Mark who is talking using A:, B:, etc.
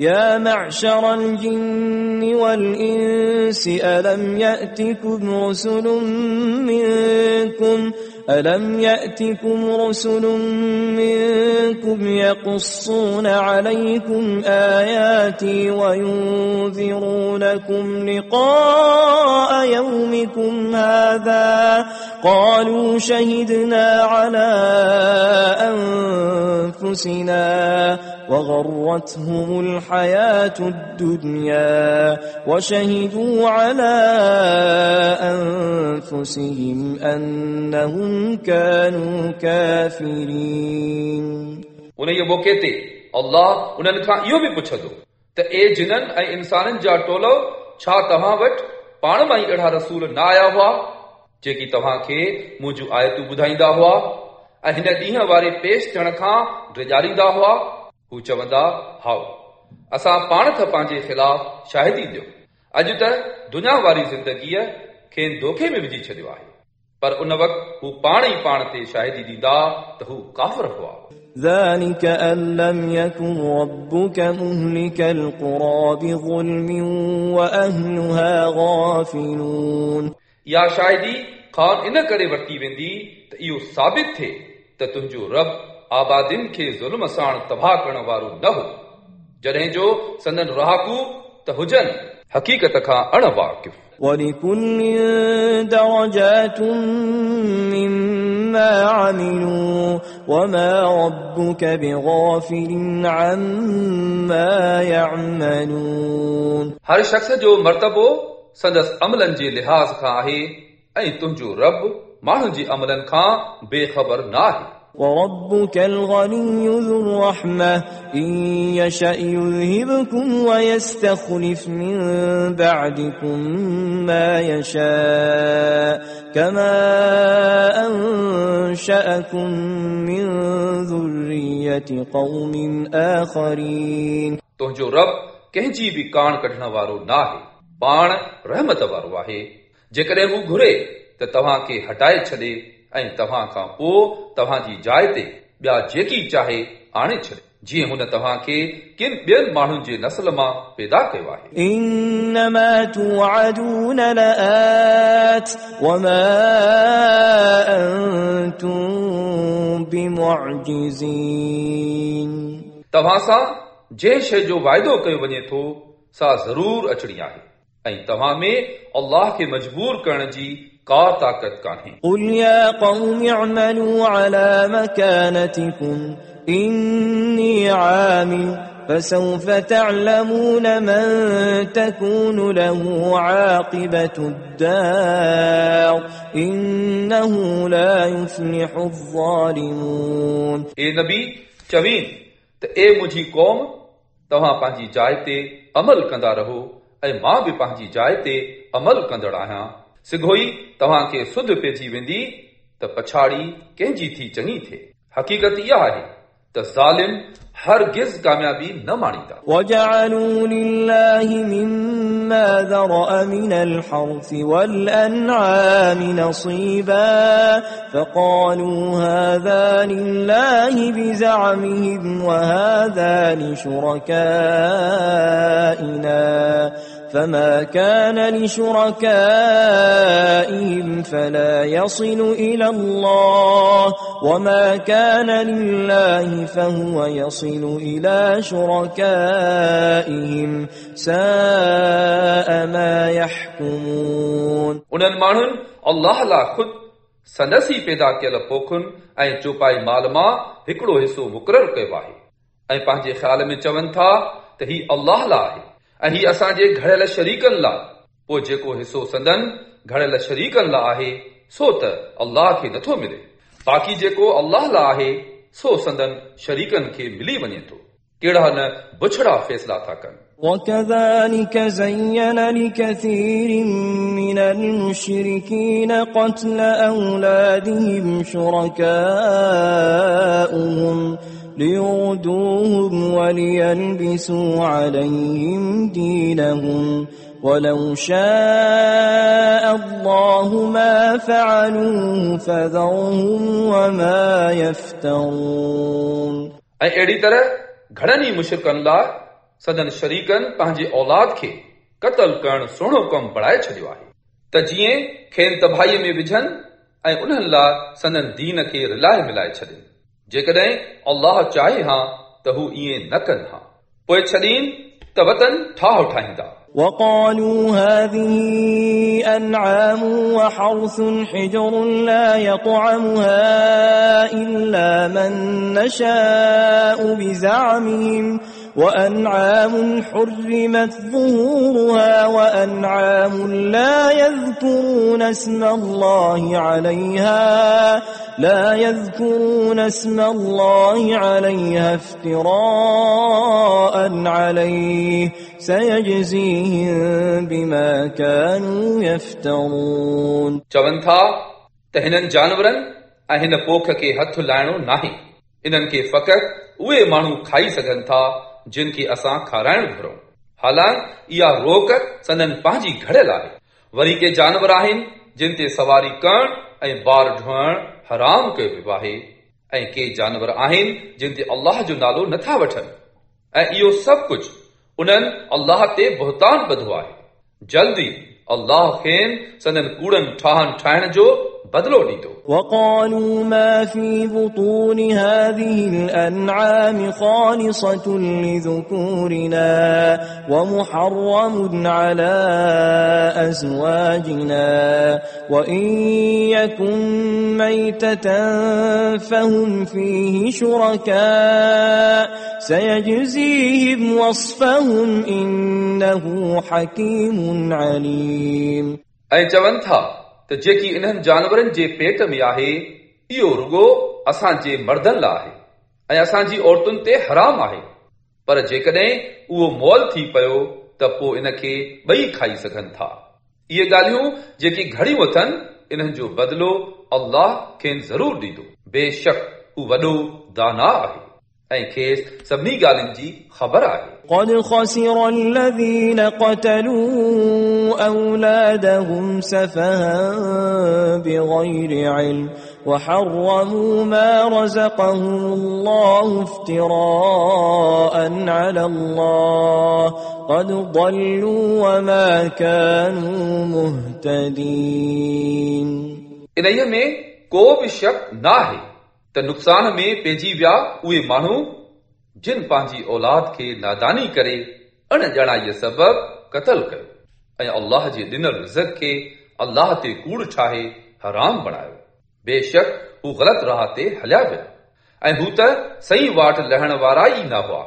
A: يا معشر الجن والإنس ألم يأتكم رسل منكم ألم يأتكم رسل منكم يقصون عليكم آياتي وينذرونكم لقاء يومكم هذا قالوا شهدنا على أنفسنا وغرتهم الحياة الدنيا وشهدوا على أنفسهم أنهم كانوا كافرين
B: उन जे मौक़े ते अल्लाह उन्हनि खां इहो बि पुछंदो त ए जिननि ऐं इंसाननि जा टोलो छा तव्हां वटि पाण मां ई अहिड़ा रसूल न आया हुआ जेकी तव्हां खे मुंहिंजूं आयतूं ॿुधाईंदा हुआ ऐं हिन ॾींहं वारे पेश थियण खां ड्रिजारींदा हुआ हू चवंदा हाओ असां पाण त पंहिंजे ख़िलाफ़ शाहिदी ॾियो अॼु त दुनिया वारी ज़िंदगीअ खेनि धोखे में विझी छॾियो आहे पर उन वक़्तु हू पाण ई पाण ते शाहिदी ॾींदा त हू काफ़र हुआ
A: ذلك أن لم يكن ربك مهلك القرى بظلم وأهلها غافلون
B: इहा शाहिदी ख़ान इन करे वरिती वेंदी त इहो साबित थिए त तुंहिंजो रब आबादियुनि खे ज़ुल्म साण तबाह करण वारो न हो जॾहिं जो संदन रहाकू त हुजनि हक़ीक़त खां अण वाक़िफ़
A: ولكل درجات مما عملوا وما ربك بغافل عما يعملون.
B: هر شخص جو مرتبو سندس عملن جي لحاظ کان آهي ۽ تنهنجو رب ماڻهن جي عملن کان بے خبر ناهي۔
A: وربك الغني ذو الرحمة إن يشأ يذهبكم ويستخلف من بعدكم ما يشاء كما أنشأكم من ذرية قوم آخرين
B: तुंहिंजो रब कंहिंजी बि कान कढण वारो न आहे पाण रहमत वारो आहे जेकॾहिं हू घुरे त तव्हांखे हटाए छॾे ऐं तव्हां खां पोइ तव्हांजी जाइ ते ॿिया जेकी चाहे आणे छॾे जीअं हुन तव्हांखे किन ॿियनि माण्हुनि जे नस्ल मां पैदा कयो आहे
A: إنما توعدون لآت وما أنتم بمعجزين
B: तव्हां सां जंहिं शइ जो वाइदो कयो वञे थो सा ज़रूर अचणी आहे ऐं तव्हां में अल्लाह खे मजबूर करण जी का ताक़त कान्हे
A: قل يا قوم اعملوا على مكانتكم إني عامل فسوف تعلمون من تكون له عاقبة الدار إنه لا يفلح الظالمون
B: ए नबी चवीन त ए मुंहिंजी क़ौम तव्हां पंहिंजी जाइ ते अमल कंदा रहो ऐं मां बि पंहिंजी जाइ ते अमल कंदड़ आहियां सिघोई तव्हांखे सुध पइजी वेंदी त पछाड़ी कंहिंजी थी चङी थिए हक़ीक़त इहा आहे त ज़ालिम हरगिज़ कामयाबी न माणींदा
A: وجعلوا لله مما ذرأ من الحرث والأنعام نصيبا فقالوا هذا لله بزعمهم وهذا لشركائنا فما كان لشركائهم فلا يصل إلى الله وما كان لله فهو يصل إلى شركائهم ساء ما يحكمون
B: उन्हनि माण्हुनि अल्लाह लाइ ख़ुदि संदसी पैदा कयल पोखुनि ऐं चौपाई माल मां हिकिड़ो हिसो मुक़ररु कयो आहे ऐं पंहिंजे ख़्याल में चवनि था त ही अल्लाह लाइ आहे ऐं ही असांजे घड़ियल शरीकनि लाइ पोइ जेको हिसो संदन घड़ियल शरीकनि लाइ आहे सो त अल्लाह खे नथो मिले बाक़ी जेको अल्लाह लाइ आहे सो संदन शरीकनि खे मिली वञे थो कहिड़ा न बुछड़ा फ़ैसिला था कनि
A: وكذلك زين لكثير من المشركين قتل أولادهم شركاؤهم ليردوهم وليلبسوا عليهم دينهم ولو شاء الله ما فعلوه فذرهم وما يفترون
B: ऐं अहिड़ी तरह घणनि ई मुशिरकनि लाइ सदन शरीकनि पंहिंजे औलाद खे क़तल करणु सुहिणो कमु बणाए छॾियो आहे त जीअं खेनि तबाहीअ में विझनि ऐं उन्हनि लाइ संदन दीन खे रिलाए मिलाए छॾनि जेकॾहिं अल्लाह चाहे हा त हू ईअं न कनि हा पोइ छॾीन त वतन ठाह ठाहींदा
A: وقالوا هذه أنعام وحرث حجر لا يطعمها إلا من نشاء بزعمهم وأنعام حرمت ظهورها وأنعام لا يذكرون اسم الله عليها لا يذكرون اسم الله عليها افتراء عليه سيجزيهم بما كانوا يفترون
B: चवनि था त हिननि जानवरनि ऐं हिन पोख खे हथ लाइणो नाहे इन्हनि खे फ़क़ति उहे माण्हू खाई सघनि था جن کي اسان کارائڻ گهرون. حالانڪه اها روڪ سندن پنهنجي گهڙيل آهي. وري ڪي جانور آهن جن تي سواري ڪرڻ ۽ ٻار ڍوئڻ حرام ڪيو ويو آهي. ۽ ڪي جانور آهن جن تي الله جو نالو نٿا وٺن. ۽ اهو سڀ ڪجهه انهن الله تي بهتان ٻڌو آهي. جلدي अलाह खेनि संदन कूड़नि ठाहनि ठाहिण जो बदिलो ॾींदो
A: وقالوا ما في بطون هذه الأنعام خالصة لذكورنا ومحرم على أزواجنا وإن يكن ميتة فهم فيه شركاء سيجزيهم وصفهم إنه حكيم عليم
B: ऐं चवनि था त जेकी इन्हनि जानवरनि जे पेट में आहे इहो रुगो असांजे मर्दनि लाइ आहे ऐं असांजी औरतुनि ते हराम आहे पर जेकॾहिं उहो मोल थी पियो त पोइ इन खे ॿई खाई सघनि था इहे ॻाल्हियूं जेकी घड़ियूं अथनि इन्हनि जो बदिलो अल्लाह खेनि ज़रूरु ॾींदो बेशक हू वॾो दाना आहे ऐं खेसि सभिनी ॻाल्हियुनि जी ख़बर आहे
A: قد خسر الذين قتلوا أولادهم سفها بغير علم وحرموا ما رزقهم الله افتراء على الله قد ضلوا وما كانوا مهتدين
B: इन्हीअ में को बि शक न आहे त नुक़सान में पइजी विया उहे माण्हू जिन पंहिंजी औलाद खे नादानी करे अणॼणाईअ सबबु क़तल कयो ऐं अल्लाह जे ॾिनल रिज़त खे अल्लाह ते कूड़ ठाहे हराम बणायो बेशक हू ग़लति राह ते हलिया विया ऐं हू त सही वाट लहण वारा ई न हुआ